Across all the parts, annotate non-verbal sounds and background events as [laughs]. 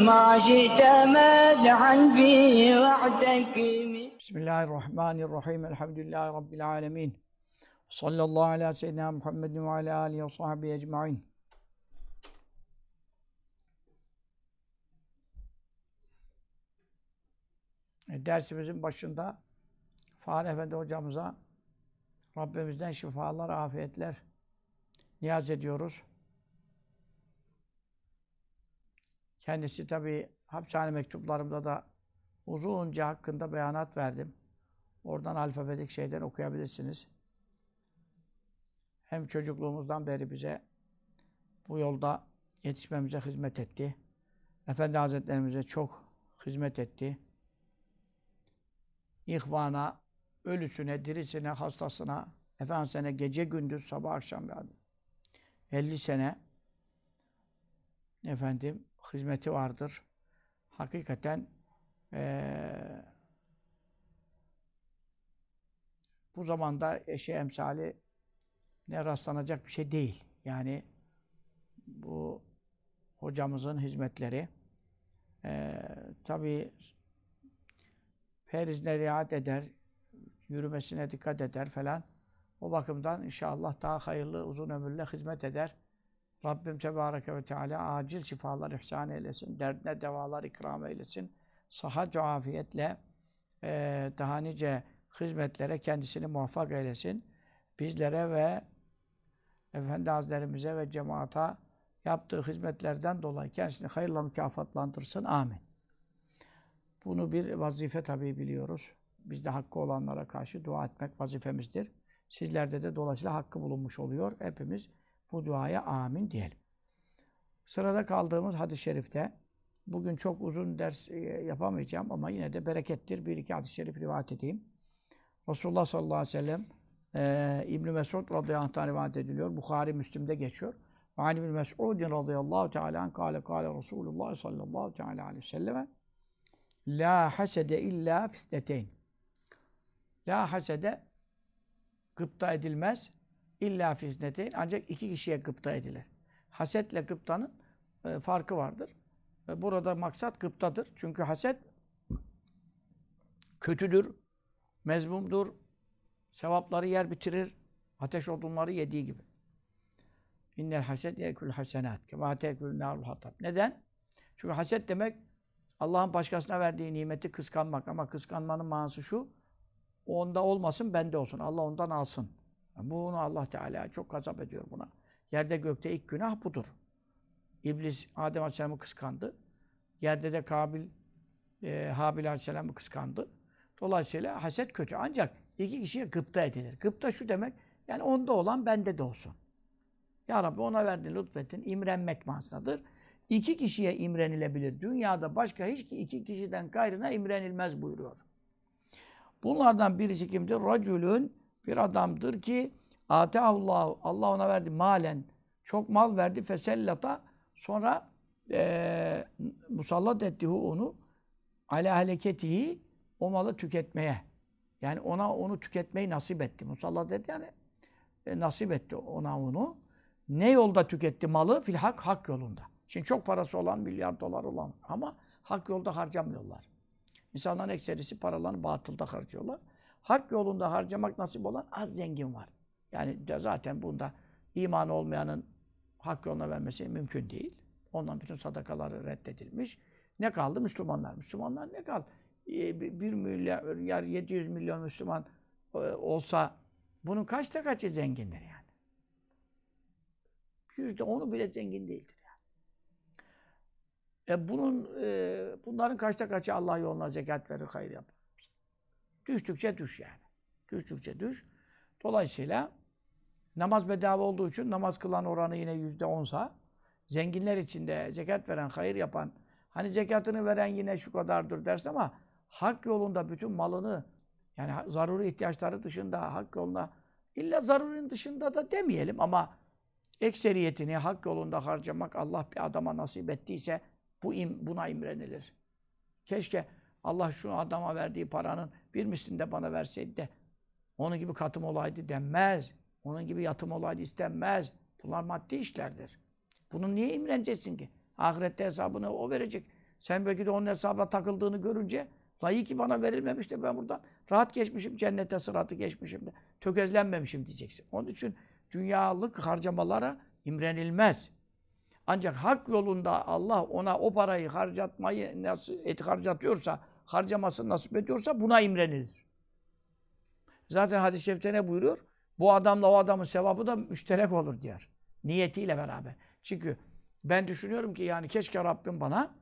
واحكم بما شئت مدحا فيه واعتكم Bismillahirrahmanirrahim. Elhamdülillahi Rabbil alemin. Sallallahu ala seyyidina Muhammedin ve ala alihi ve sahbihi ecma'in. E, Dersimizin başında Fahri Efendi hocamıza Rabbimizden şifalar, afiyetler niyaz ediyoruz. Kendisi tabi hapishane mektuplarımda da uzunca hakkında beyanat verdim. Oradan alfabetik şeyden okuyabilirsiniz. Hem çocukluğumuzdan beri bize bu yolda yetişmemize hizmet etti. Efendi Hazretlerimize çok hizmet etti. İhvana, ölüsüne, dirisine, hastasına, efendisine gece gündüz, sabah akşam yani 50 sene efendim hizmeti vardır. Hakikaten ee, bu zamanda eşe emsali ne rastlanacak bir şey değil. Yani bu hocamızın hizmetleri e, tabi perizine riayet eder, yürümesine dikkat eder falan. O bakımdan inşallah daha hayırlı, uzun ömürle hizmet eder. Rabbim Tebareke ve Teala acil şifalar ihsan eylesin, derdine devalar ikram eylesin. Sıhhat ve afiyetle e, daha nice hizmetlere kendisini muvaffak eylesin. Bizlere ve Efendi Hazretlerimize ve cemaata yaptığı hizmetlerden dolayı kendisini hayırla mükafatlandırsın. Amin. Bunu bir vazife tabii biliyoruz. Biz de hakkı olanlara karşı dua etmek vazifemizdir. Sizlerde de dolayısıyla hakkı bulunmuş oluyor. Hepimiz bu duaya amin diyelim. Sırada kaldığımız hadis-i şerifte bugün çok uzun ders yapamayacağım ama yine de berekettir. Bir iki hadis-i şerif rivayet edeyim. Resulullah sallallahu aleyhi ve sellem e, İbn-i Mesud radıyallahu anh rivayet ediliyor. Bukhari, Müslim'de geçiyor. Ve an İbn-i Mesudin radıyallahu teala anh kâle kâle Resulullah sallallahu teala aleyhi ve selleme La hasede illa fisneteyn. La hasede gıpta edilmez illa fisneteyn. Ancak iki kişiye gıpta edilir. Hasetle gıptanın e, farkı vardır. E, burada maksat gıptadır. Çünkü haset kötüdür, mezmumdur, sevapları yer bitirir, ateş odunları yediği gibi. İnnel haset yekül hasenat. Kema tekül narul hatab. Neden? Çünkü haset demek Allah'ın başkasına verdiği nimeti kıskanmak. Ama kıskanmanın manası şu, onda olmasın, bende olsun. Allah ondan alsın. Bunu Allah Teala çok gazap ediyor buna. Yerde gökte ilk günah budur. İblis Adem Aleyhisselam'ı kıskandı. Yerde de Kabil, e, Habil Aleyhisselam'ı kıskandı. Dolayısıyla haset kötü. Ancak iki kişiye gıpta edilir. Gıpta şu demek, yani onda olan bende de olsun. Ya Rabbi ona verdin, lütfettin, imrenmek manasındadır. İki kişiye imrenilebilir. Dünyada başka hiç iki kişiden gayrına imrenilmez buyuruyor. Bunlardan birisi kimdir? Racülün bir adamdır ki Allah Allah ona verdi malen çok mal verdi fesellata sonra e, musallat etti onu ala hareketihi o malı tüketmeye. Yani ona onu tüketmeyi nasip etti. Musallat etti yani e, nasip etti ona onu. Ne yolda tüketti malı? Fil hak, hak yolunda. Şimdi çok parası olan, milyar dolar olan ama hak yolda harcamıyorlar. İnsanların ekserisi paralarını batılda harcıyorlar. Hak yolunda harcamak nasip olan az zengin var. Yani zaten bunda iman olmayanın hak yoluna vermesi mümkün değil. Ondan bütün sadakaları reddedilmiş. Ne kaldı? Müslümanlar. Müslümanlar ne kaldı? Bir milyar, 700 milyon Müslüman olsa bunun kaçta kaçı zengindir yani? Yüzde onu bile zengin değildir yani. E bunun, e, bunların kaçta kaçı Allah yoluna zekat verir, hayır yapar. Düştükçe düş yani. Düştükçe düş. Dolayısıyla namaz bedava olduğu için namaz kılan oranı yine yüzde onsa zenginler içinde zekat veren, hayır yapan, hani zekatını veren yine şu kadardır dersin ama hak yolunda bütün malını yani zaruri ihtiyaçları dışında hak yoluna illa zarurinin dışında da demeyelim ama ekseriyetini hak yolunda harcamak Allah bir adama nasip ettiyse bu im, buna imrenilir. Keşke Allah şu adama verdiği paranın bir mislini de bana verseydi de onun gibi katım olaydı denmez. Onun gibi yatım olaydı istenmez. Bunlar maddi işlerdir. Bunu niye imreneceksin ki? Ahirette hesabını o verecek. Sen belki de onun hesabına takıldığını görünce la iyi ki bana verilmemiş de ben buradan rahat geçmişim, cennete sıratı geçmişim de tökezlenmemişim diyeceksin. Onun için dünyalık harcamalara imrenilmez. Ancak hak yolunda Allah ona o parayı harcatmayı nasıl et harcatıyorsa, harcamasını nasip ediyorsa buna imrenilir. Zaten hadis-i şerifte ne buyuruyor? Bu adamla o adamın sevabı da müşterek olur diyor. Niyetiyle beraber. Çünkü ben düşünüyorum ki yani keşke Rabbim bana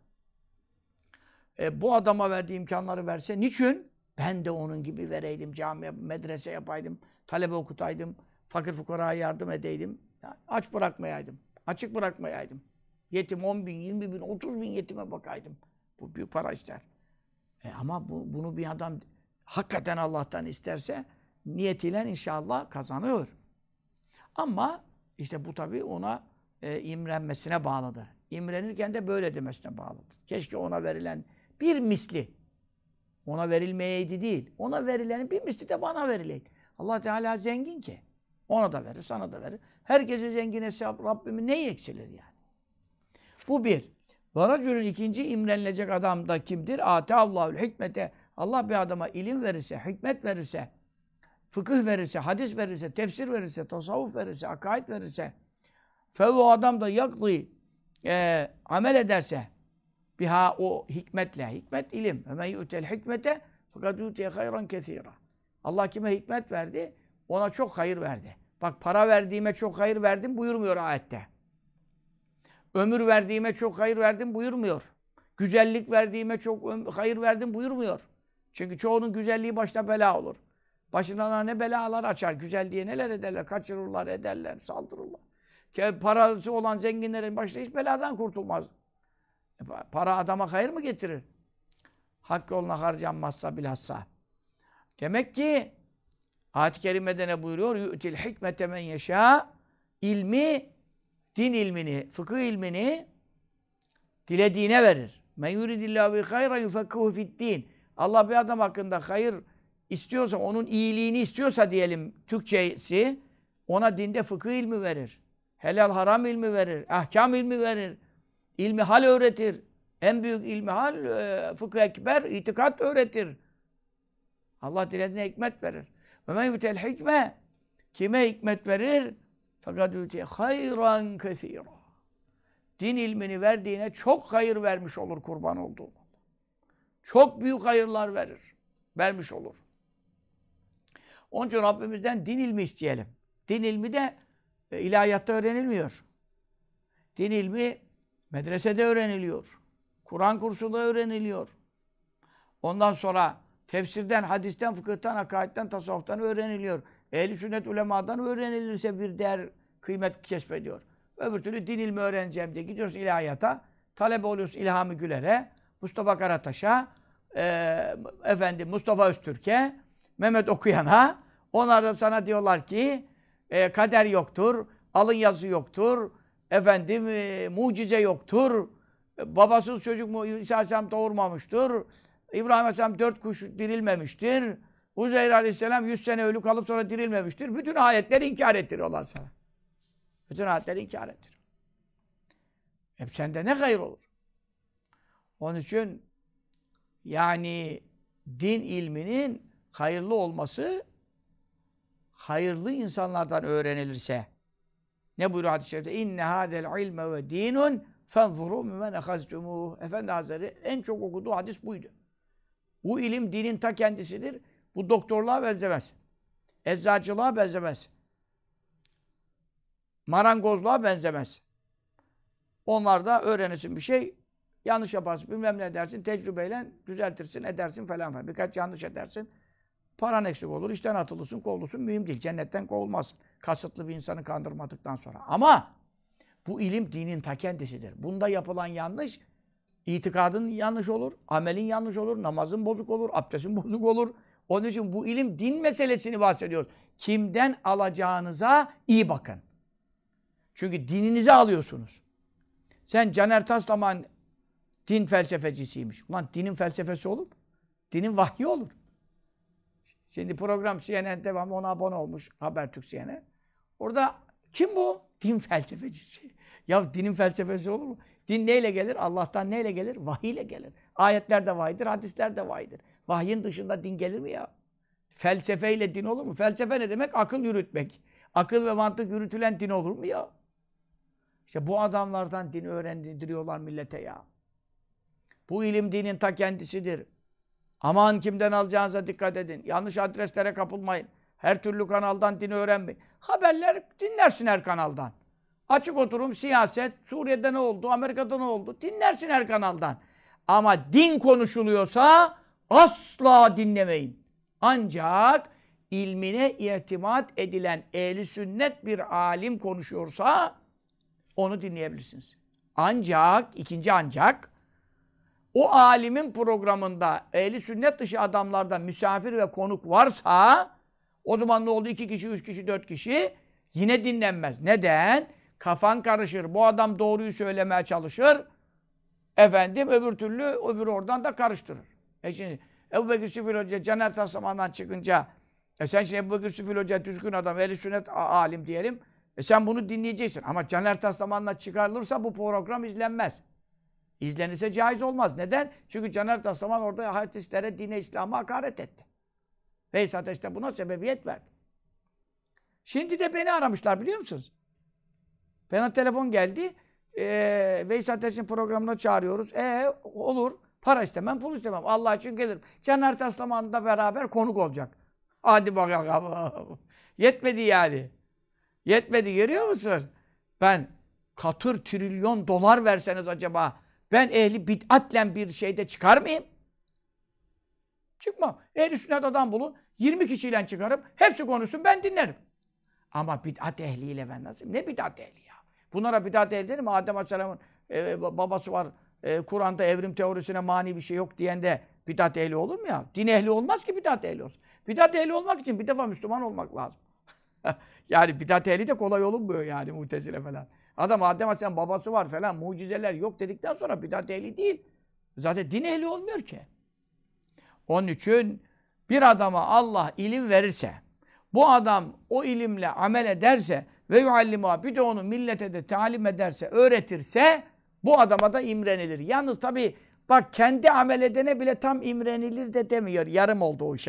e, bu adama verdiği imkanları verse. Niçin? Ben de onun gibi vereydim. Cami, medrese yapaydım. Talebe okutaydım. Fakir fukaraya yardım edeydim. Yani aç bırakmayaydım. Açık bırakmayaydım. Yetim 10 bin, 20 bin, 30 bin yetime bakaydım. Bu büyük para ister. E ama bu, bunu bir adam hakikaten Allah'tan isterse niyetiyle inşallah kazanıyor. Ama işte bu tabii ona e, imrenmesine bağlıdır. İmrenirken de böyle demesine bağlıdır. Keşke ona verilen bir misli ona verilmeyeydi değil. Ona verilenin bir misli de bana verileydi. Allah Teala zengin ki. Ona da verir, sana da verir. Herkese zengin hesap Rabbimin neyi eksilir yani? Bu bir. Varacülün ikinci imrenilecek adam da kimdir? Ate Allahül hikmete. Allah bir adama ilim verirse, hikmet verirse, fıkıh verirse, hadis verirse, tefsir verirse, tasavvuf verirse, akaid verirse, fe o adam da yaklı e, amel ederse, biha o hikmetle, hikmet ilim. Ve men yu'tel hikmete fakat yu'tiye hayran kesira. Allah kime hikmet verdi, ona çok hayır verdi. Bak para verdiğime çok hayır verdim buyurmuyor ayette. Ömür verdiğime çok hayır verdim buyurmuyor. Güzellik verdiğime çok hayır verdim buyurmuyor. Çünkü çoğunun güzelliği başına bela olur. Başına ne belalar açar. Güzel diye neler ederler. Kaçırırlar, ederler, saldırırlar. Ki parası olan zenginlerin başına hiç beladan kurtulmaz. E, pa- Para adama hayır mı getirir? Hak yoluna harcanmazsa bilhassa. Demek ki ayet-i kerimede ne buyuruyor? Yu'til hikmete men yeşâ ilmi, din ilmini, fıkıh ilmini dilediğine verir. Men yuridillahu bi hayra yufekkihu fid-din. Allah bir adam hakkında hayır istiyorsa, onun iyiliğini istiyorsa diyelim Türkçesi, ona dinde fıkıh ilmi verir. Helal haram ilmi verir. Ahkam ilmi verir. İlmi hal öğretir. En büyük ilmi hal, e, fıkıh ekber, itikat öğretir. Allah dilediğine hikmet verir. Ve men yutel hikme kime hikmet verir? Fakat yütiye hayran kesira. Din ilmini verdiğine çok hayır vermiş olur kurban olduğum. Çok büyük hayırlar verir. Vermiş olur. Onun için Rabbimizden din ilmi isteyelim. Din ilmi de e, ilahiyatta öğrenilmiyor. Din ilmi medresede öğreniliyor. Kur'an kursunda öğreniliyor. Ondan sonra tefsirden, hadisten, fıkıhtan, akaidden, tasavvuftan öğreniliyor. Ehl-i sünnet ulemadan öğrenilirse bir değer, kıymet kesbediyor. Öbür türlü din ilmi öğreneceğim diye gidiyorsun ilahiyata, talebe oluyorsun İlhami Güler'e, Mustafa Karataş'a, e, efendim Mustafa Öztürk'e, Mehmet Okuyan'a. Onlar da sana diyorlar ki e, kader yoktur, alın yazı yoktur, efendim e, mucize yoktur, e, babasız çocuk mu İsa Aleyhisselam doğurmamıştır, İbrahim Aleyhisselam dört kuş dirilmemiştir, Uzeyr Aleyhisselam yüz sene ölü kalıp sonra dirilmemiştir. Bütün ayetleri inkar ettiriyorlar sana. Bütün ayetleri inkar ettir. Hep sende ne hayır olur? Onun için yani din ilminin hayırlı olması hayırlı insanlardan öğrenilirse ne buyuruyor hadis-i şerifte? İnne hadel ilme ve dinun fenzuru mimmen ehaztumuh. Efendi Hazretleri en çok okuduğu hadis buydu. Bu ilim dinin ta kendisidir. Bu doktorluğa benzemez. Eczacılığa benzemez. Marangozluğa benzemez. Onlarda öğrenirsin bir şey, yanlış yaparsın, bilmem ne dersin, tecrübeyle düzeltirsin, edersin falan falan. Birkaç yanlış edersin, paran eksik olur, işten atılırsın, kovulursun, mühim değil. Cennetten kovulmazsın. Kasıtlı bir insanı kandırmadıktan sonra. Ama Bu ilim dinin ta kendisidir. Bunda yapılan yanlış, itikadın yanlış olur, amelin yanlış olur, namazın bozuk olur, abdestin [laughs] bozuk olur. Onun için bu ilim din meselesini bahsediyor. Kimden alacağınıza iyi bakın. Çünkü dininizi alıyorsunuz. Sen Caner Taslaman din felsefecisiymiş. Ulan dinin felsefesi olur mu? Dinin vahyi olur. Şimdi program CNN devamlı ona abone olmuş. Habertürk CNN. Orada kim bu? Din felsefecisi. Ya dinin felsefesi olur mu? Din neyle gelir? Allah'tan neyle gelir? Vahiy ile gelir. Ayetler de vahidir, hadisler de vahidir. Vahyin dışında din gelir mi ya? Felsefeyle din olur mu? Felsefe ne demek? Akıl yürütmek. Akıl ve mantık yürütülen din olur mu ya? İşte bu adamlardan din öğrendiriyorlar millete ya. Bu ilim dinin ta kendisidir. Aman kimden alacağınıza dikkat edin. Yanlış adreslere kapılmayın. Her türlü kanaldan din öğrenmeyin. Haberler dinlersin her kanaldan. Açık oturum, siyaset, Suriye'de ne oldu, Amerika'da ne oldu dinlersin her kanaldan. Ama din konuşuluyorsa asla dinlemeyin. Ancak ilmine itimat edilen ehli sünnet bir alim konuşuyorsa onu dinleyebilirsiniz. Ancak, ikinci ancak o alimin programında ehli sünnet dışı adamlarda misafir ve konuk varsa o zaman ne oldu? İki kişi, üç kişi, dört kişi yine dinlenmez. Neden? Kafan karışır. Bu adam doğruyu söylemeye çalışır. Efendim öbür türlü öbür oradan da karıştırır. E şimdi Ebu Bekir Süfil Hoca Caner Taslaman'dan çıkınca e sen şimdi Ebu Bekir Süfil Hoca düzgün adam, ehli sünnet alim diyelim. E sen bunu dinleyeceksin. Ama Caner Taslaman'la çıkarılırsa bu program izlenmez. İzlenirse caiz olmaz. Neden? Çünkü Caner Taslaman orada hadislere, dine, İslam'a hakaret etti. Veysel Ateş de buna sebebiyet verdi. Şimdi de beni aramışlar biliyor musunuz? Bana telefon geldi. Ee, Veysel Ateş'in programına çağırıyoruz. E olur. Para istemem, pul istemem. Allah için gelirim. Caner Taslaman da beraber konuk olacak. Hadi bakalım. [laughs] Yetmedi yani. Yetmedi görüyor musun? Ben katır trilyon dolar verseniz acaba ben ehli bid'atle bir şeyde çıkar mıyım? Çıkmam. Ehli sünnet adam bulun. 20 kişiyle çıkarım. Hepsi konuşsun ben dinlerim. Ama bid'at ehliyle ben nasıl? Ne bid'at ehli ya? Bunlara bid'at ehli dedim. Adem Aleyhisselam'ın e, babası var. E, Kur'an'da evrim teorisine mani bir şey yok diyen de bid'at ehli olur mu ya? Din ehli olmaz ki bid'at ehli olsun. Bid'at ehli olmak için bir defa Müslüman olmak lazım. [laughs] yani bid'at ehli de kolay olunmuyor yani mutezile falan. Adam Adem Aleyhisselam babası var falan mucizeler yok dedikten sonra bidat ehli değil. Zaten din ehli olmuyor ki. Onun için bir adama Allah ilim verirse, bu adam o ilimle amel ederse ve yuallimuha bir de onu millete de talim ederse, öğretirse bu adama da imrenilir. Yalnız tabi bak kendi amel edene bile tam imrenilir de demiyor. Yarım oldu o iş.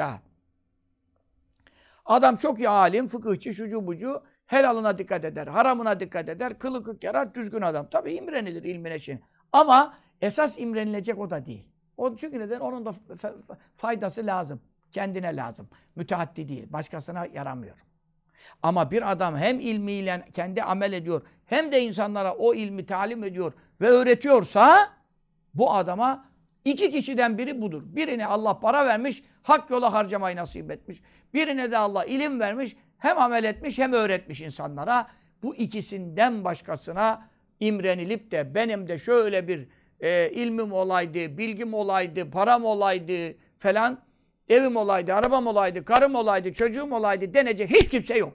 Adam çok iyi alim, fıkıhçı, şucu bucu, helalına dikkat eder, haramına dikkat eder, kılı kık yarar, düzgün adam. Tabi imrenilir ilmine şey. Ama esas imrenilecek o da değil. O çünkü neden? Onun da faydası lazım. Kendine lazım. Müteaddi değil. Başkasına yaramıyor. Ama bir adam hem ilmiyle kendi amel ediyor, hem de insanlara o ilmi talim ediyor ve öğretiyorsa bu adama iki kişiden biri budur. Birine Allah para vermiş, hak yola harcamayı nasip etmiş. Birine de Allah ilim vermiş, hem amel etmiş hem öğretmiş insanlara. Bu ikisinden başkasına imrenilip de benim de şöyle bir e, ilmim olaydı, bilgim olaydı, param olaydı falan, evim olaydı, arabam olaydı, karım olaydı, çocuğum olaydı denecek hiç kimse yok.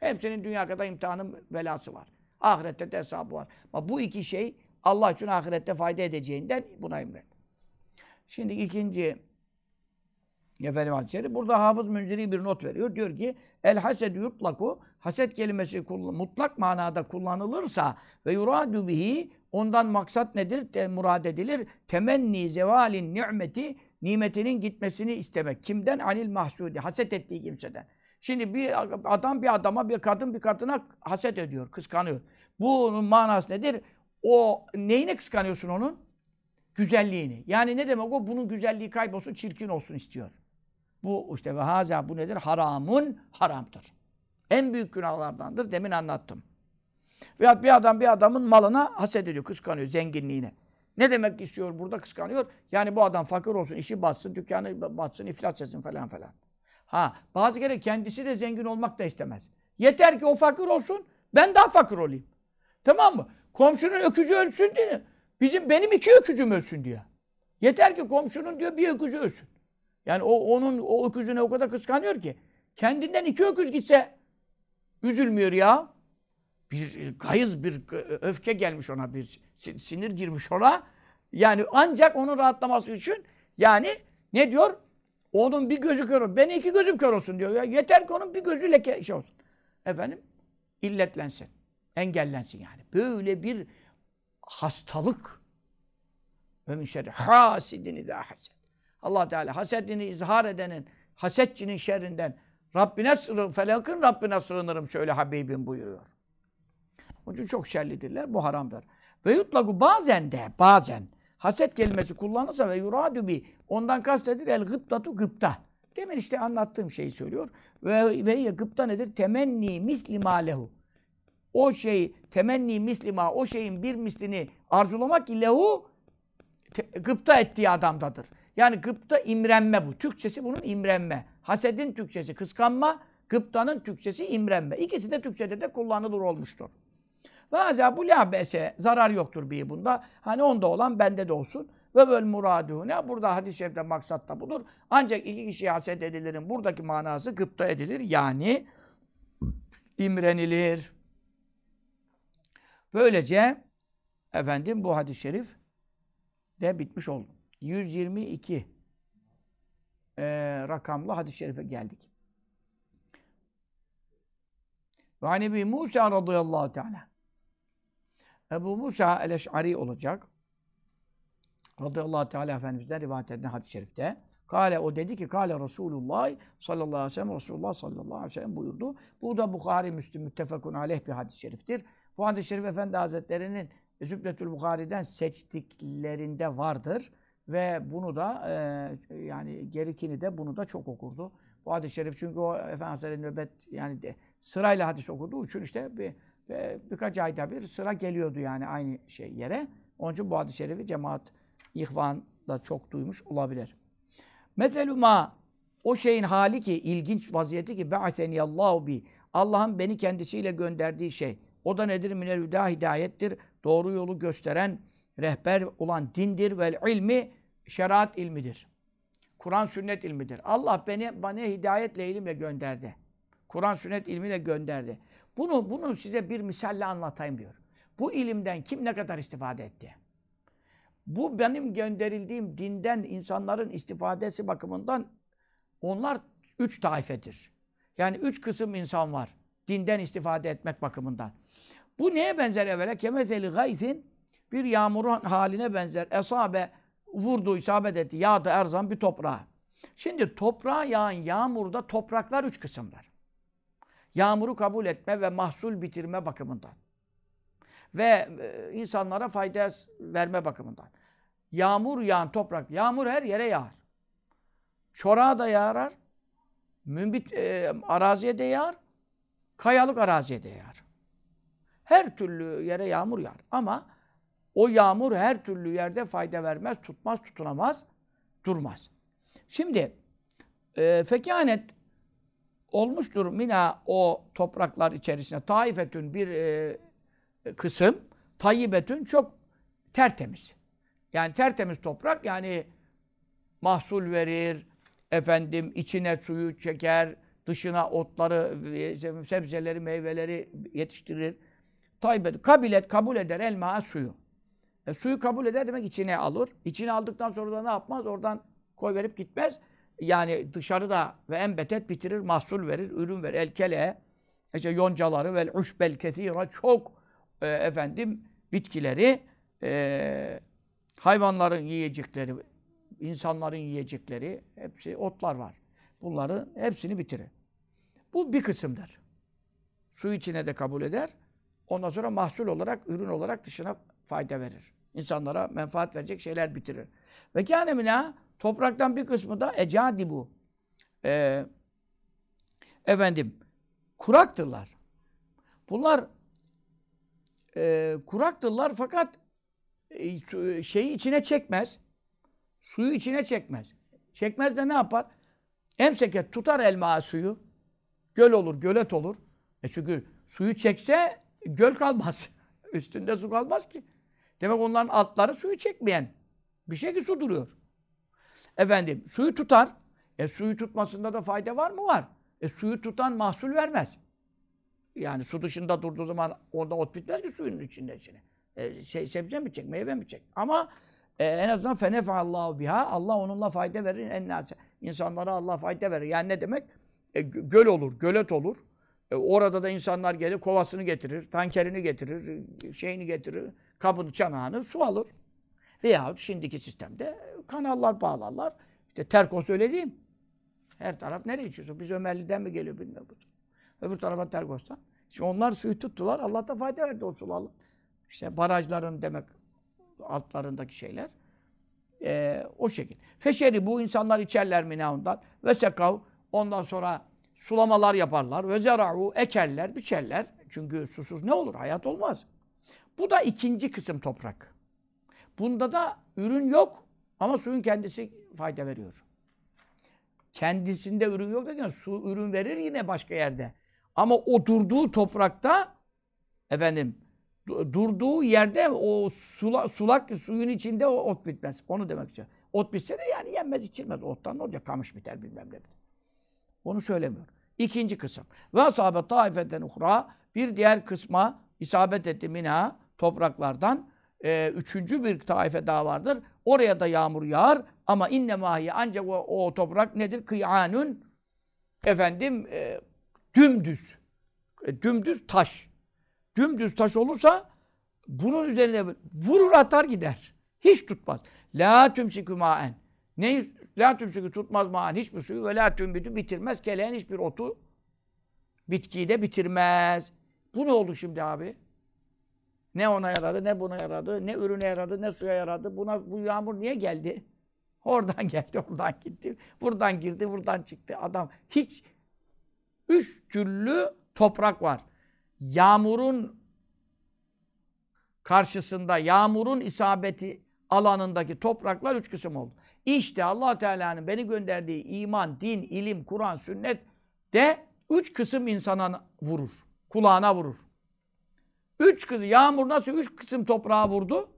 Hepsinin dünya kadar imtihanın belası var. Ahirette de hesabı var. Ama bu iki şey Allah için ahirette fayda edeceğinden buna imren. Şimdi ikinci Efendim hadisleri. Burada Hafız Münziri bir not veriyor. Diyor ki El hasedü yutlaku haset kelimesi mutlak manada kullanılırsa ve yuradu bihi ondan maksat nedir? Te, murad edilir. Temenni zevalin nimeti nimetinin gitmesini istemek. Kimden? Anil mahsudi. Haset ettiği kimseden. Şimdi bir adam bir adama, bir kadın bir kadına haset ediyor, kıskanıyor. Bunun manası nedir? O neyine kıskanıyorsun onun? Güzelliğini. Yani ne demek o? Bunun güzelliği kaybolsun, çirkin olsun istiyor. Bu işte ve haza bu nedir? Haramun haramdır. En büyük günahlardandır. Demin anlattım. Veya bir adam bir adamın malına haset ediyor, kıskanıyor zenginliğine. Ne demek istiyor burada kıskanıyor? Yani bu adam fakir olsun, işi batsın, dükkanı batsın, iflas etsin falan falan. Ha, bazı kere kendisi de zengin olmak da istemez. Yeter ki o fakir olsun, ben daha fakir olayım. Tamam mı? Komşunun öküzü ölsün diye. Bizim benim iki öküzüm ölsün diyor. Yeter ki komşunun diyor bir öküzü ölsün. Yani o onun o öküzüne o kadar kıskanıyor ki. Kendinden iki öküz gitse üzülmüyor ya. Bir gayız, bir öfke gelmiş ona, bir sinir girmiş ona. Yani ancak onun rahatlaması için yani ne diyor? Onun bir gözü kör olsun. Ben iki gözüm kör olsun diyor. Ya yeter ki onun bir gözü leke şey olsun. Efendim illetlensin. Engellensin yani. Böyle bir hastalık. Ve min şerri hasidini de haset. Allah Teala hasedini izhar edenin, hasetçinin şerrinden Rabbine sığınırım, felakın Rabbine sığınırım şöyle Habibim buyuruyor. Onun için çok şerlidirler. Bu haramdır. Ve yutlaku bazen de, bazen haset kelimesi kullanırsa ve yuradu bi ondan kastedilir el gıptatu gıpta. Demin işte anlattığım şeyi söylüyor. Ve ve gıpta nedir? Temenni misli malehu. O şey temenni mislima o şeyin bir mislini arzulamak lehu gıpta ettiği adamdadır. Yani gıpta imrenme bu. Türkçesi bunun imrenme. Hasedin Türkçesi kıskanma, gıptanın Türkçesi imrenme. İkisi de Türkçede de kullanılır olmuştur. Ve haza bu labese zarar yoktur bir bunda. Hani onda olan bende de olsun. Ve böl muradune. Burada hadis-i şerifte maksat da budur. Ancak iki kişiye haset edilirin. Buradaki manası gıpta edilir. Yani imrenilir. Böylece efendim bu hadis-i şerif de bitmiş oldu. 122 e, rakamlı hadis-i şerife geldik. Ve hani Musa radıyallahu teala Ebu Musa el-Eş'ari olacak. Radıyallahu Teala Efendimiz'den rivayet edilen hadis-i şerifte. Kale o dedi ki Kale Resulullah sallallahu aleyhi ve sellem Resulullah sallallahu aleyhi ve sellem buyurdu. Bu da Bukhari Müslim müttefekun aleyh bir hadis-i şeriftir. Bu hadis-i şerif Efendi Hazretleri'nin Zübdetül Bukhari'den seçtiklerinde vardır. Ve bunu da e, yani gerikini de bunu da çok okurdu. Bu hadis-i şerif çünkü o Efendi Hazretleri nöbet yani de, sırayla hadis okuduğu için işte bir ve birkaç ayda bir sıra geliyordu yani aynı şey yere. Onun için bu hadis-i şerifi cemaat, ihvan da çok duymuş olabilir. Meseluma o şeyin hali ki, ilginç vaziyeti ki be'aseniyallahu bi. Allah'ın beni kendisiyle gönderdiği şey. O da nedir? Minel hüda hidayettir. Doğru yolu gösteren, rehber olan dindir ve ilmi şeriat ilmidir. Kur'an sünnet ilmidir. Allah beni bana hidayetle ilimle gönderdi. Kur'an sünnet ilmiyle gönderdi. Bunu, bunu size bir misalle anlatayım diyor. Bu ilimden kim ne kadar istifade etti? Bu benim gönderildiğim dinden insanların istifadesi bakımından onlar üç taifedir. Yani üç kısım insan var. Dinden istifade etmek bakımından. Bu neye benzer evvela? Kemezeli gayzin bir yağmurun haline benzer. Esabe vurdu, isabet etti. Yağdı erzan bir toprağa. Şimdi toprağa yağan yağmurda topraklar üç kısımlar yağmuru kabul etme ve mahsul bitirme bakımından ve e, insanlara fayda verme bakımından. Yağmur yağan toprak, yağmur her yere yağar. Çorağa da yağar, mümbit e, araziye de yağar, kayalık araziye de yağar. Her türlü yere yağmur yağar. Ama o yağmur her türlü yerde fayda vermez, tutmaz, tutunamaz, durmaz. Şimdi e, fekanet olmuştur mina o topraklar içerisinde taifetün bir e, kısım tayyibetün çok tertemiz. Yani tertemiz toprak yani mahsul verir, efendim içine suyu çeker, dışına otları, sebzeleri, meyveleri yetiştirir. Tayyibet, kabilet kabul eder elma suyu. E, suyu kabul eder demek içine alır. İçine aldıktan sonra da ne yapmaz? Oradan koy verip gitmez yani dışarıda ve en betet bitirir, mahsul verir, ürün verir. El kele, işte yoncaları vel uşbel kesira çok e, efendim bitkileri, e, hayvanların yiyecekleri, insanların yiyecekleri, hepsi otlar var. Bunların hepsini bitirir. Bu bir kısımdır. Su içine de kabul eder. Ondan sonra mahsul olarak, ürün olarak dışına fayda verir. İnsanlara menfaat verecek şeyler bitirir. Ve kâne minâ Topraktan bir kısmı da ecadibu. Ee, efendim, kuraktırlar. Bunlar e, kuraktırlar fakat e, şeyi içine çekmez. Suyu içine çekmez. Çekmez de ne yapar? Emseket tutar elma suyu. Göl olur, gölet olur. E çünkü suyu çekse göl kalmaz. [laughs] Üstünde su kalmaz ki. Demek onların altları suyu çekmeyen bir şey ki su duruyor. Efendim suyu tutar. E suyu tutmasında da fayda var mı? Var. E suyu tutan mahsul vermez. Yani su dışında durduğu zaman onda ot bitmez ki suyun içinde içine. E, şey, sebze mi bitecek, meyve mi bitecek? Ama e, en azından fenefeallahu biha. Allah onunla fayda verir. Ennâse. İnsanlara Allah fayda verir. Yani ne demek? E, gö- göl olur, gölet olur. E, orada da insanlar gelir, kovasını getirir, tankerini getirir, şeyini getirir, kabını, çanağını, su alır. Veyahut şimdiki sistemde kanallar bağlarlar. İşte Terkos öyle değil mi? Her taraf nereye içiyorsun? Biz Ömerli'den mi geliyor bilmiyorum. Öbür tarafa Terkos'tan. Şimdi onlar suyu tuttular. Allah da fayda verdi o sularla. İşte barajların demek altlarındaki şeyler. Ee, o şekil. Feşeri bu insanlar içerler minahundan. Ve sekav ondan sonra sulamalar yaparlar. Ve zera'u ekerler, biçerler. Çünkü susuz ne olur? Hayat olmaz. Bu da ikinci kısım toprak. Bunda da ürün yok ama suyun kendisi fayda veriyor. Kendisinde ürün yok derken su ürün verir yine başka yerde. Ama o durduğu toprakta efendim du- durduğu yerde o sula, sulak suyun içinde o ot bitmez. Onu demek istiyorum. Ot bitse de yani yenmez içilmez. Ottan ne olacak? Kamış biter bilmem ne. Onu söylemiyor. İkinci kısım. Ve asabe taifeten uhra bir diğer kısma isabet etti minha topraklardan. Ee, üçüncü bir taife daha vardır. Oraya da yağmur yağar ama inne mahiye ancak o, o toprak nedir? Kıyanun efendim e, dümdüz. E, dümdüz taş. Dümdüz taş olursa bunun üzerine vurur atar gider. Hiç tutmaz. La tümsikü maen. Ne la tümsikü tutmaz maen hiçbir suyu ve la tümbütü bitirmez. Keleğin hiçbir otu bitkiyi de bitirmez. Bu ne oldu şimdi abi? Ne ona yaradı, ne buna yaradı, ne ürüne yaradı, ne suya yaradı. Buna bu yağmur niye geldi? [laughs] Oradan geldi, oradan gitti. Buradan girdi, buradan çıktı. Adam hiç üç türlü toprak var. Yağmurun karşısında, yağmurun isabeti alanındaki topraklar üç kısım oldu. İşte allah Teala'nın beni gönderdiği iman, din, ilim, Kur'an, sünnet de üç kısım insana vurur. Kulağına vurur. Üç kısım, yağmur nasıl üç kısım toprağa vurdu?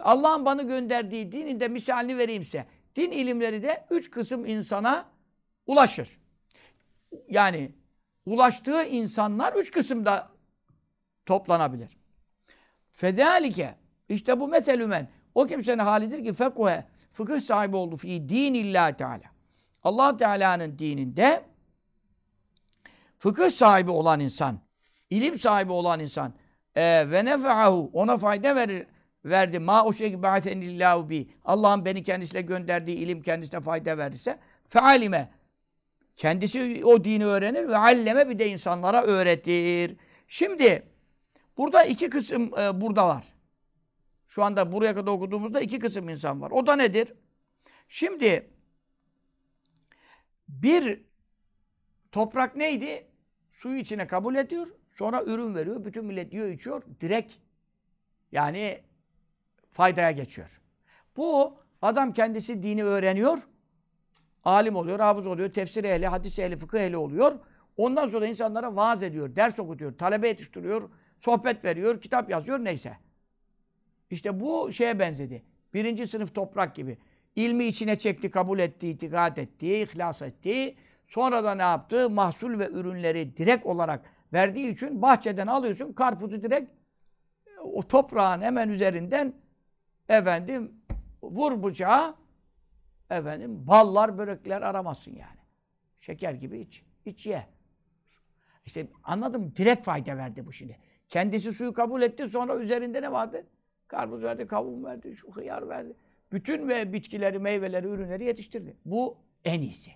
Allah'ın bana gönderdiği dinin de misalini vereyimse, din ilimleri de üç kısım insana ulaşır. Yani ulaştığı insanlar üç kısımda toplanabilir. Fedalike işte bu meselümen o kimsenin halidir ki fekuhe fıkıh sahibi oldu fi dinillahi teala. Allah Teala'nın dininde fıkıh sahibi olan insan, ilim sahibi olan insan e, ve nefe'ahu ona fayda verir verdi. Ma o şey ba'senillahu bi. Allah'ın beni kendisine gönderdiği ilim kendisine fayda verirse fealime kendisi o dini öğrenir ve alleme bir de insanlara öğretir. Şimdi burada iki kısım e, burada var. Şu anda buraya kadar okuduğumuzda iki kısım insan var. O da nedir? Şimdi bir toprak neydi? Suyu içine kabul ediyor. Sonra ürün veriyor. Bütün millet yiyor, içiyor. Direkt yani faydaya geçiyor. Bu adam kendisi dini öğreniyor. Alim oluyor, hafız oluyor, tefsir ehli, hadis ehli, fıkıh ehli oluyor. Ondan sonra insanlara vaaz ediyor, ders okutuyor, talebe yetiştiriyor, sohbet veriyor, kitap yazıyor neyse. İşte bu şeye benzedi. Birinci sınıf toprak gibi. İlmi içine çekti, kabul etti, itikad etti, ihlas etti. Sonra da ne yaptı? Mahsul ve ürünleri direkt olarak verdiği için bahçeden alıyorsun, karpuzu direkt o toprağın hemen üzerinden efendim vur bıçağı efendim ballar, börekler aramazsın yani. Şeker gibi iç, iç ye. İşte anladım, direkt fayda verdi bu şimdi. Kendisi suyu kabul etti, sonra üzerinde ne vardı? Karpuz verdi, kavun verdi, şu hıyar verdi. Bütün ve bitkileri, meyveleri, ürünleri yetiştirdi. Bu en iyisi.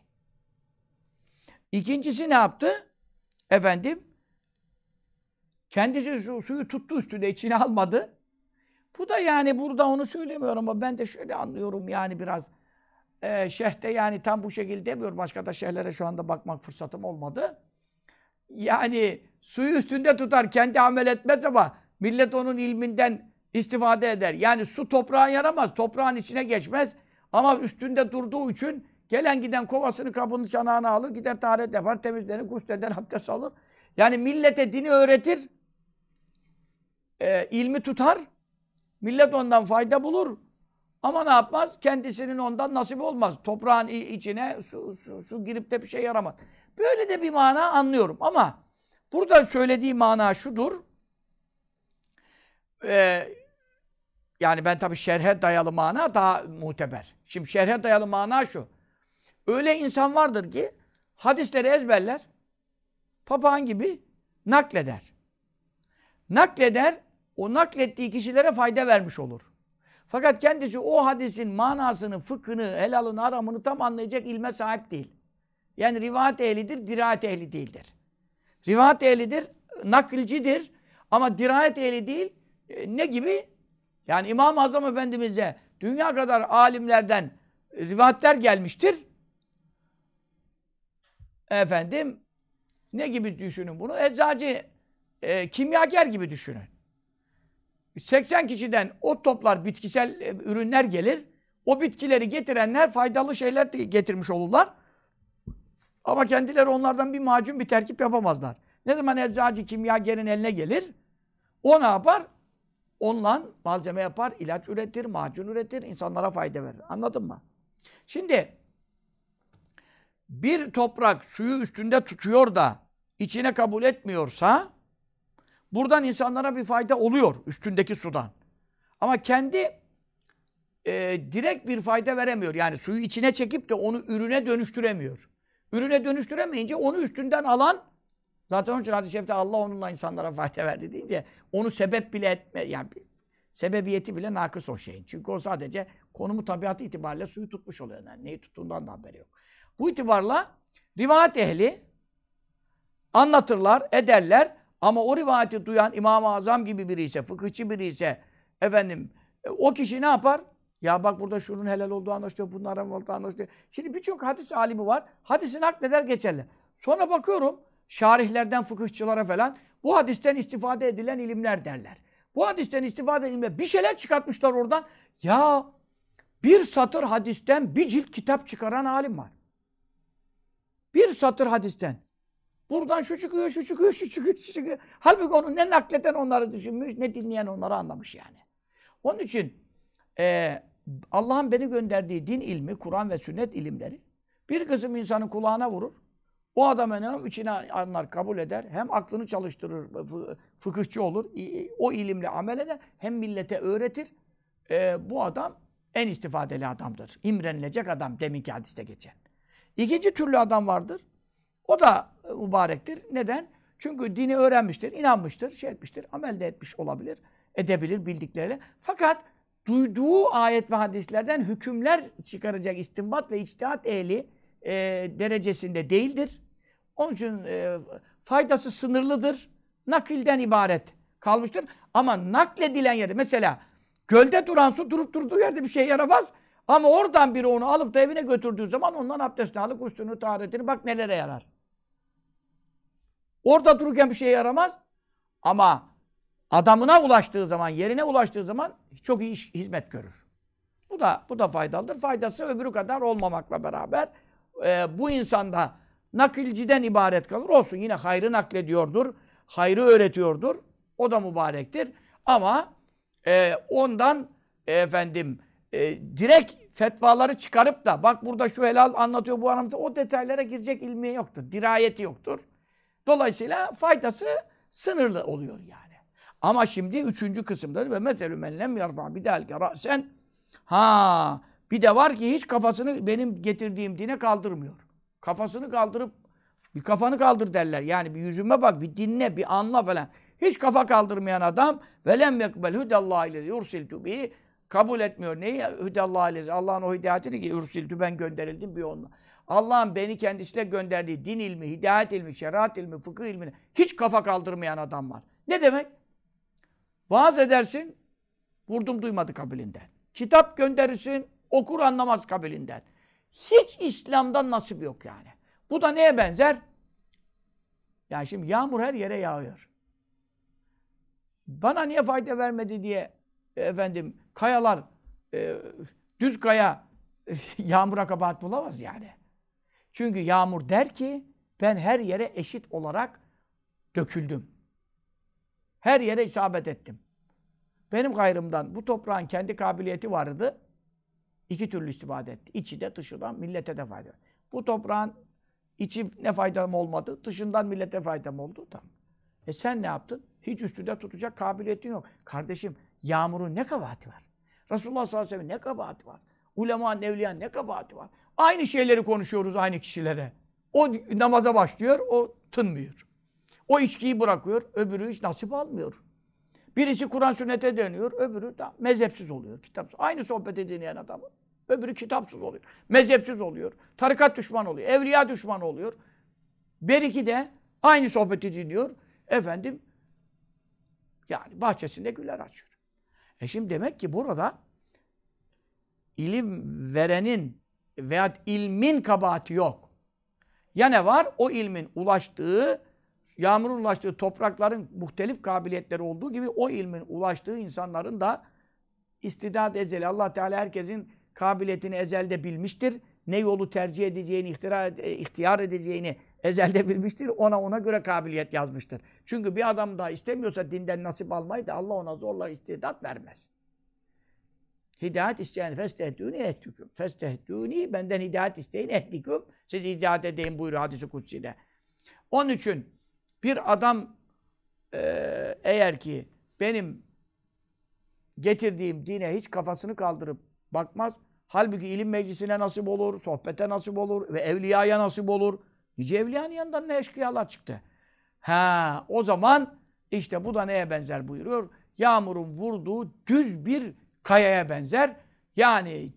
İkincisi ne yaptı? Efendim, kendisi su, suyu tuttu üstüne, içine almadı. Bu da yani burada onu söylemiyorum ama ben de şöyle anlıyorum yani biraz. E, şerhte yani tam bu şekilde demiyor. Başka da şerhlere şu anda bakmak fırsatım olmadı. Yani suyu üstünde tutar, kendi amel etmez ama millet onun ilminden istifade eder. Yani su toprağa yaramaz, toprağın içine geçmez. Ama üstünde durduğu için gelen giden kovasını, kabını, çanağını alır, gider taharet yapar, temizlenir, gusleder, abdest alır. Yani millete dini öğretir. E, ilmi tutar. Millet ondan fayda bulur. Ama ne yapmaz? Kendisinin ondan nasip olmaz. Toprağın içine su, su, su girip de bir şey yaramaz. Böyle de bir mana anlıyorum. Ama burada söylediği mana şudur. Ee, yani ben tabii şerhe dayalı mana daha muteber. Şimdi şerhe dayalı mana şu. Öyle insan vardır ki hadisleri ezberler, papağan gibi nakleder. Nakleder, o naklettiği kişilere fayda vermiş olur. Fakat kendisi o hadisin manasını, fıkhını, helalını, haramını tam anlayacak ilme sahip değil. Yani rivayet ehlidir, dirayet ehli değildir. Rivayet ehlidir, nakilcidir ama dirayet ehli değil. E, ne gibi? Yani İmam-ı Azam Efendimiz'e dünya kadar alimlerden rivayetler gelmiştir. Efendim, ne gibi düşünün bunu? Eczacı, e, kimyager gibi düşünün. 80 kişiden o toplar bitkisel e, ürünler gelir. O bitkileri getirenler faydalı şeyler getirmiş olurlar. Ama kendileri onlardan bir macun, bir terkip yapamazlar. Ne zaman eczacı kimyagerin eline gelir, o ne yapar? Onunla malzeme yapar, ilaç üretir, macun üretir, insanlara fayda verir. Anladın mı? Şimdi bir toprak suyu üstünde tutuyor da içine kabul etmiyorsa buradan insanlara bir fayda oluyor üstündeki sudan. Ama kendi e, direkt bir fayda veremiyor. Yani suyu içine çekip de onu ürüne dönüştüremiyor. Ürüne dönüştüremeyince onu üstünden alan zaten onun için hadis-i şerifte Allah onunla insanlara fayda verdi deyince onu sebep bile etme yani sebebiyeti bile nakıs o şeyin. Çünkü o sadece konumu tabiatı itibariyle suyu tutmuş oluyor. Yani neyi tuttuğundan da haberi yok. Bu itibarla rivayet ehli anlatırlar, ederler ama o rivayeti duyan İmam-ı Azam gibi biri ise, fıkıhçı biri ise efendim e, o kişi ne yapar? Ya bak burada şunun helal olduğu anlaşılıyor, bunun haram olduğu anlaşılıyor. Şimdi birçok hadis alimi var. Hadisini nakleder geçerler. Sonra bakıyorum şarihlerden fıkıhçılara falan bu hadisten istifade edilen ilimler derler. Bu hadisten istifade edilen bir şeyler çıkartmışlar oradan. Ya bir satır hadisten bir cilt kitap çıkaran alim var. Bir satır hadisten. Buradan şu çıkıyor, şu çıkıyor, şu çıkıyor, şu çıkıyor. Halbuki onu ne nakleten onları düşünmüş, ne dinleyen onları anlamış yani. Onun için e, Allah'ın beni gönderdiği din ilmi, Kur'an ve sünnet ilimleri bir kısım insanın kulağına vurur. O adam hem içine anlar, kabul eder, hem aklını çalıştırır, fıkıhçı olur, o ilimle amel eder, hem millete öğretir. E, bu adam en istifadeli adamdır. İmrenilecek adam deminki hadiste geçen. İkinci türlü adam vardır. O da mübarektir. Neden? Çünkü dini öğrenmiştir, inanmıştır, şey etmiştir, amel de etmiş olabilir, edebilir bildikleriyle. Fakat duyduğu ayet ve hadislerden hükümler çıkaracak istinbat ve içtihat ehli e, derecesinde değildir. Onun için e, faydası sınırlıdır. Nakilden ibaret kalmıştır. Ama nakledilen yerde mesela gölde duran su durup durduğu yerde bir şey yaramaz. Ama oradan biri onu alıp da evine götürdüğü zaman ondan abdestini alıp üstünü, taharetini bak nelere yarar. Orada dururken bir şeye yaramaz. Ama adamına ulaştığı zaman, yerine ulaştığı zaman çok iyi hizmet görür. Bu da bu da faydalıdır. Faydası öbürü kadar olmamakla beraber e, bu insanda nakilciden ibaret kalır. Olsun yine hayrı naklediyordur. Hayrı öğretiyordur. O da mübarektir. Ama e, ondan e, efendim e, direkt fetvaları çıkarıp da bak burada şu helal anlatıyor bu anlatıyor. O detaylara girecek ilmi yoktur. Dirayeti yoktur. Dolayısıyla faydası sınırlı oluyor yani. Ama şimdi üçüncü kısımda ve meselü men lem yarfa bidelke ra'sen ha bir de var ki hiç kafasını benim getirdiğim dine kaldırmıyor. Kafasını kaldırıp bir kafanı kaldır derler. Yani bir yüzüme bak, bir dinle, bir anla falan. Hiç kafa kaldırmayan adam velem yekbel hudallahi ile yursiltu bi kabul etmiyor. Neyi? Hüdallah ile Allah'ın o hidayetini ki yursiltu ben gönderildim bir onunla. Allah'ın beni kendisiyle gönderdiği din ilmi, hidayet ilmi, şeriat ilmi, fıkıh ilmine hiç kafa kaldırmayan adam var. Ne demek? Vaaz edersin, vurdum duymadı kabilinden. Kitap gönderirsin, okur anlamaz kabilinden. Hiç İslam'dan nasip yok yani. Bu da neye benzer? Yani şimdi yağmur her yere yağıyor. Bana niye fayda vermedi diye efendim kayalar e, düz kaya [laughs] yağmura kabahat bulamaz yani. Çünkü yağmur der ki ben her yere eşit olarak döküldüm. Her yere isabet ettim. benim gayrımdan bu toprağın kendi kabiliyeti vardı. İki türlü istifade etti. İçi de dışından millete de fayda. Bu toprağın içi ne faydam olmadı, dışından millete faydam oldu. Tamam. E sen ne yaptın? Hiç üstünde tutacak kabiliyetin yok. Kardeşim yağmurun ne kabahati var? Resulullah sallallahu aleyhi ve sellem ne kabahati var? Ulema, evliya ne kabahati var? Aynı şeyleri konuşuyoruz aynı kişilere. O namaza başlıyor, o tınmıyor. O içkiyi bırakıyor, öbürü hiç nasip almıyor. Birisi Kur'an sünnete dönüyor, öbürü de mezhepsiz oluyor. Kitapsız. Aynı sohbeti dinleyen adamı. Öbürü kitapsız oluyor. Mezhepsiz oluyor. Tarikat düşmanı oluyor. Evliya düşmanı oluyor. Beriki de aynı sohbeti dinliyor. Efendim yani bahçesinde güller açıyor. E şimdi demek ki burada ilim verenin veya ilmin kabahati yok. Ya ne var? O ilmin ulaştığı, yağmurun ulaştığı toprakların muhtelif kabiliyetleri olduğu gibi o ilmin ulaştığı insanların da istidat ezeli. Allah Teala herkesin kabiliyetini ezelde bilmiştir. Ne yolu tercih edeceğini, ihtiyar, ihtiyar edeceğini ezelde bilmiştir. Ona ona göre kabiliyet yazmıştır. Çünkü bir adam da istemiyorsa dinden nasip almayı da Allah ona zorla istidat vermez. Hidayet isteyen festehdûni ehdüküm. Festehdûni benden hidayet isteyin ehdiküm. Siz hidayet edeyim buyuruyor hadisi kutsiyle. Onun için bir adam e, eğer ki benim getirdiğim dine hiç kafasını kaldırıp bakmaz. Halbuki ilim meclisine nasip olur, sohbete nasip olur ve evliyaya nasip olur. Nice evliyanın yanından ne eşkıyalar çıktı. Ha, o zaman işte bu da neye benzer buyuruyor? Yağmurun vurduğu düz bir kayaya benzer. Yani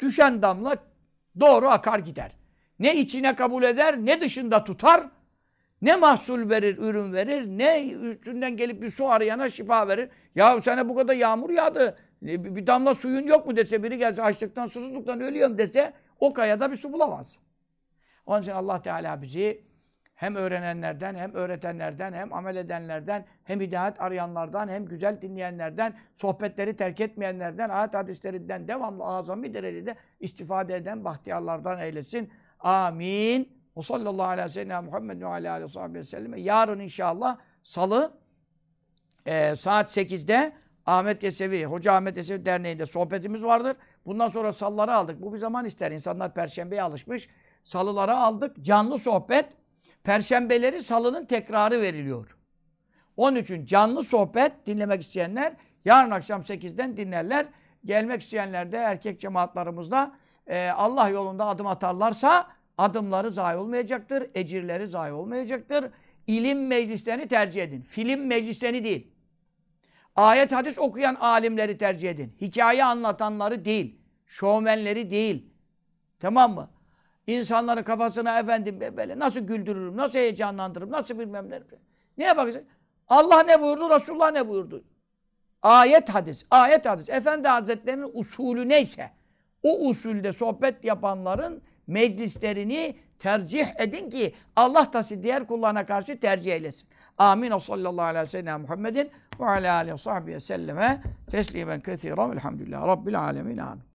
düşen damla doğru akar gider. Ne içine kabul eder, ne dışında tutar, ne mahsul verir, ürün verir, ne üstünden gelip bir su arayana şifa verir. Ya sana bu kadar yağmur yağdı, e, bir damla suyun yok mu dese, biri gelse açlıktan, susuzluktan ölüyorum dese, o kayada bir su bulamaz. Onun için Allah Teala bizi hem öğrenenlerden, hem öğretenlerden, hem amel edenlerden, hem hidayet arayanlardan, hem güzel dinleyenlerden, sohbetleri terk etmeyenlerden, ayet hadislerinden devamlı azami derecede istifade eden bahtiyarlardan eylesin. Amin. O sallallahu aleyhi ve sellem Muhammed ve aleyhi ve sellem. Yarın inşallah salı e, saat 8'de Ahmet Yesevi, Hoca Ahmet Yesevi Derneği'nde sohbetimiz vardır. Bundan sonra salları aldık. Bu bir zaman ister. İnsanlar perşembeye alışmış. Salılara aldık. Canlı sohbet. Perşembeleri salının tekrarı veriliyor. Onun için canlı sohbet dinlemek isteyenler yarın akşam 8'den dinlerler. Gelmek isteyenler de erkek cemaatlarımızda e, Allah yolunda adım atarlarsa adımları zayi olmayacaktır. Ecirleri zayi olmayacaktır. İlim meclislerini tercih edin. Film meclislerini değil. Ayet hadis okuyan alimleri tercih edin. Hikaye anlatanları değil. Şovmenleri değil. Tamam mı? İnsanların kafasına efendim böyle nasıl güldürürüm, nasıl heyecanlandırırım, nasıl bilmem ne. Neye bakacaksın? Allah ne buyurdu, Resulullah ne buyurdu? Ayet hadis, ayet hadis. Efendi Hazretlerinin usulü neyse, o usulde sohbet yapanların meclislerini tercih edin ki Allah da diğer kullarına karşı tercih eylesin. Amin. O sallallahu aleyhi ve sellem Muhammedin ve ala aleyhi ve sahbihi selleme teslimen kethiren. Elhamdülillah. Rabbil alemin. Amin.